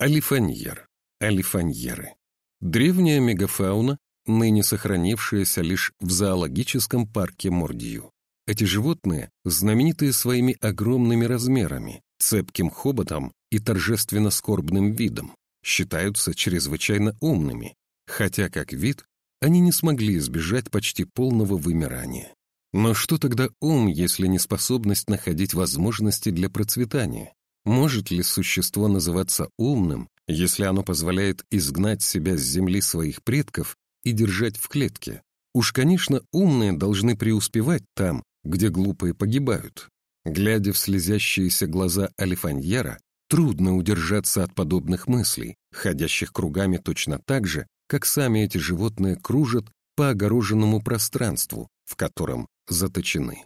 Алифаньер. Алифаньеры. Древняя мегафауна, ныне сохранившаяся лишь в зоологическом парке Мордию. Эти животные знаменитые своими огромными размерами, цепким хоботом и торжественно-скорбным видом, считаются чрезвычайно умными, хотя как вид они не смогли избежать почти полного вымирания. Но что тогда ум, если не способность находить возможности для процветания? Может ли существо называться умным, если оно позволяет изгнать себя с земли своих предков и держать в клетке? Уж, конечно, умные должны преуспевать там, где глупые погибают. Глядя в слезящиеся глаза Алифаньера, трудно удержаться от подобных мыслей, ходящих кругами точно так же, как сами эти животные кружат по огороженному пространству, в котором заточены.